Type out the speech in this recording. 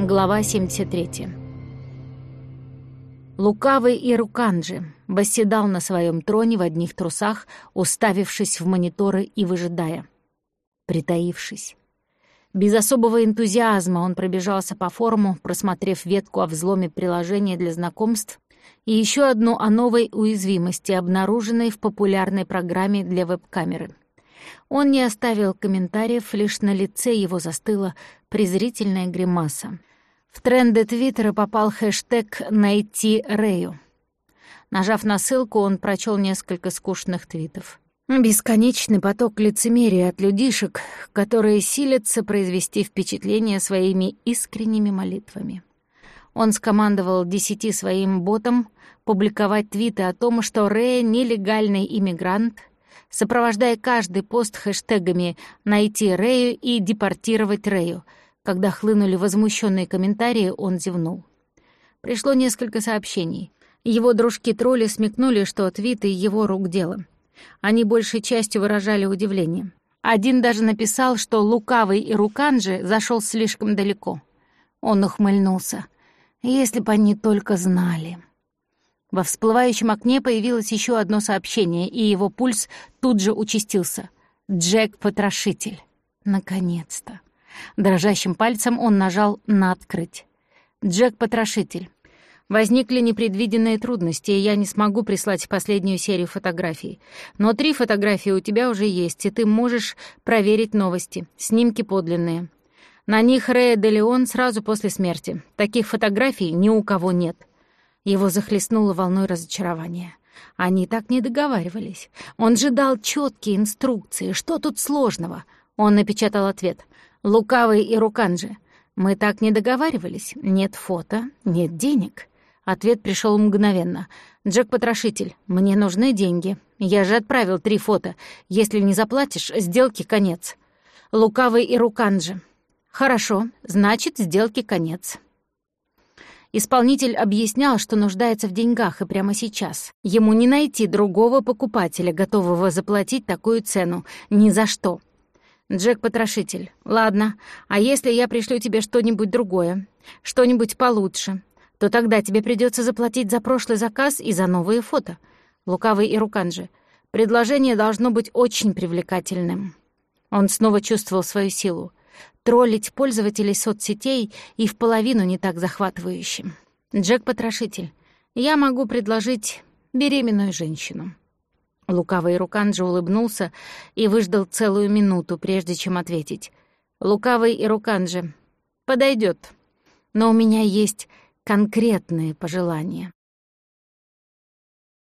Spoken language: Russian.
Глава 73. Лукавый и Руканджи восседал на своем троне в одних трусах, уставившись в мониторы и выжидая. Притаившись. Без особого энтузиазма он пробежался по форуму, просмотрев ветку о взломе приложения для знакомств и еще одну о новой уязвимости, обнаруженной в популярной программе для веб-камеры. Он не оставил комментариев, лишь на лице его застыла презрительная гримаса. В тренды Твиттера попал хэштег «Найти Рэю». Нажав на ссылку, он прочел несколько скучных твитов. Бесконечный поток лицемерия от людишек, которые силятся произвести впечатление своими искренними молитвами. Он скомандовал десяти своим ботам публиковать твиты о том, что Рэя — нелегальный иммигрант, сопровождая каждый пост хэштегами «Найти Рэю» и «Депортировать Рэю», когда хлынули возмущенные комментарии, он зевнул. Пришло несколько сообщений. Его дружки-тролли смекнули, что твиты — его рук дело. Они большей частью выражали удивление. Один даже написал, что лукавый и руканджи зашел слишком далеко. Он ухмыльнулся. Если бы они только знали. Во всплывающем окне появилось еще одно сообщение, и его пульс тут же участился. «Джек-потрошитель». Наконец-то. Дрожащим пальцем он нажал на «Открыть». «Джек-потрошитель». Возникли непредвиденные трудности, и я не смогу прислать последнюю серию фотографий. Но три фотографии у тебя уже есть, и ты можешь проверить новости. Снимки подлинные. На них Рея де Леон сразу после смерти. Таких фотографий ни у кого нет. Его захлестнуло волной разочарования. Они так не договаривались. Он же дал четкие инструкции. Что тут сложного? Он напечатал ответ. «Лукавый и Руканджи. Мы так не договаривались. Нет фото, нет денег». Ответ пришел мгновенно. «Джек-потрошитель, мне нужны деньги. Я же отправил три фото. Если не заплатишь, сделки конец». «Лукавый и Руканджи». «Хорошо, значит, сделки конец». Исполнитель объяснял, что нуждается в деньгах и прямо сейчас. Ему не найти другого покупателя, готового заплатить такую цену. Ни за что. Джек-потрошитель. Ладно, а если я пришлю тебе что-нибудь другое? Что-нибудь получше? То тогда тебе придется заплатить за прошлый заказ и за новые фото. Лукавый и Руканджи. Предложение должно быть очень привлекательным. Он снова чувствовал свою силу. Троллить пользователей соцсетей и в половину не так захватывающим. Джек-потрошитель. Я могу предложить беременную женщину. Лукавый Руканджи улыбнулся и выждал целую минуту, прежде чем ответить. «Лукавый и Руканджи. Подойдет. Но у меня есть конкретные пожелания».